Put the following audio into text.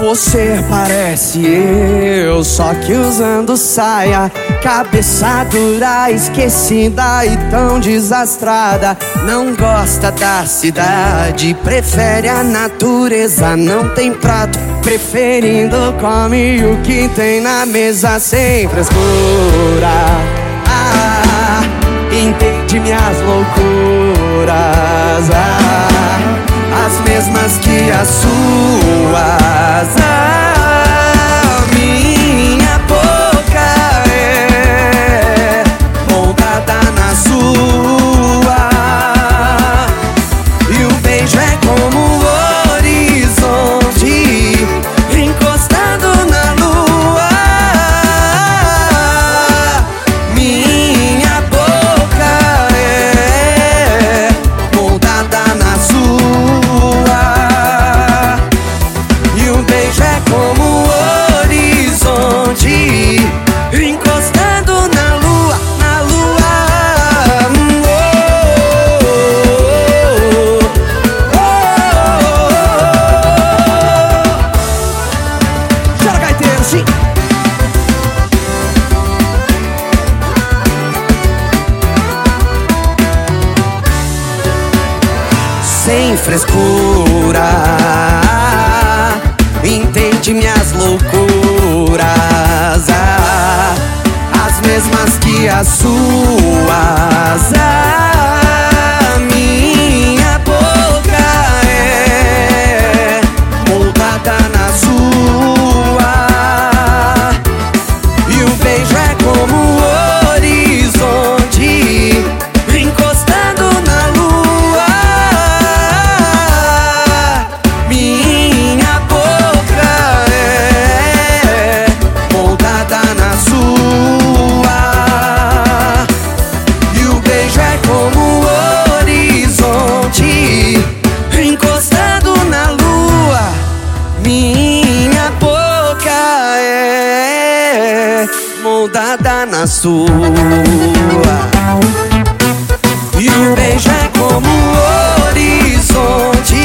Você parece eu, só que usando saia Cabeça dura, esquecida e tão desastrada. Não gosta da cidade, prefere a natureza. Não tem prato, preferindo come o que tem na mesa Sem frescura. Ah, Entende minhas loucuras. Ah, As mesmas que as suas ah, Chora, gaiteiro, sim! sem frescura. Entende minhas loucuras, ah, as mesmas que as suas. Ah, moldada na sua. E o beijo é como o horizonte.